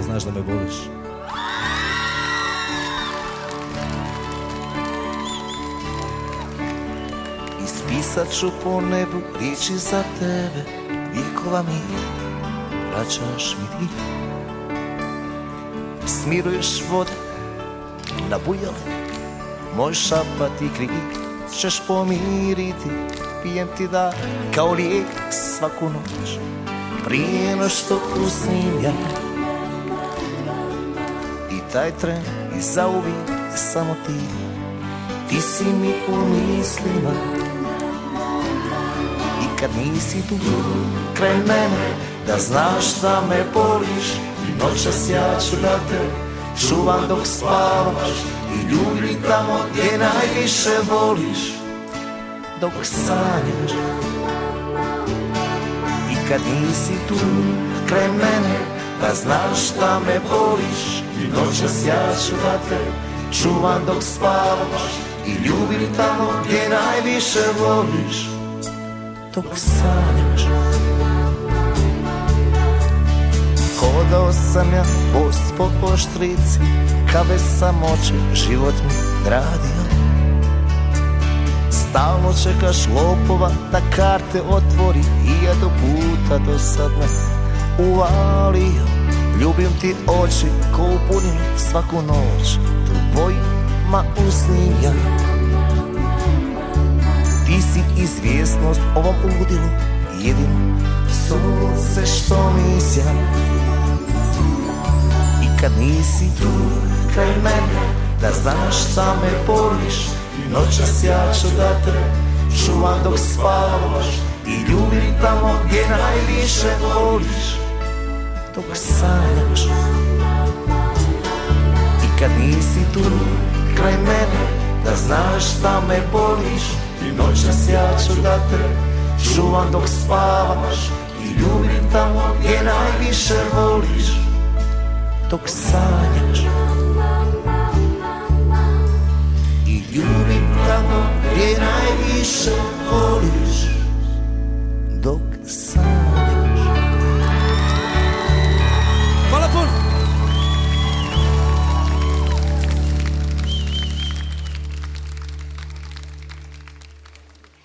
da znaš da me voliš. Ispisat ću po nebu riječi za tebe Vijekova mi vraćaš mi ti Smiruješ vode nabujale Moj šapat i krik ćeš pomiriti. Pijem ti da kao lijek svaku noć Prije no što usnim ja taj tren i zauvijek samo ti. Ti si mi u mislima. I kad nisi tu kraj mene Da znaš da me boliš noćas ja ću da te čuvam dok spavaš. I ljubi tamo gdje najviše voliš Dok sanjaš. I kad nisi tu kraj mene Da znaš da me boliš I noćas ja ću da te čuvam dok spavaš. I ljubim tamo gdje najviše voliš. Dok sanjaš. Hodao sam ja bos po oštrici Kave samoće život mi gradio Stalno čekaš lopova da karte otvori I ja do puta do sad me uvalio Ljubim ti oči ko u puninu svaku noć. Tvojima usnim ja Ti si izvjesnost ovom udilu. Jedino sunce što mi sja I kad nisi tu kraj mene Da znaš da me boliš. Noćas ja ću da te čuvam dok spavaš. I ljubim tamo gdje najviše voliš dok sanjaš I kad nisi tu kraj mene Da znaš šta me boliš. I noćas ja ću da te čuvam dok spavaš. I ljubim tamo gdje najviše voliš. Dok sanjaš I ljubim tamo gdje najviše voliš. Dok sanjaš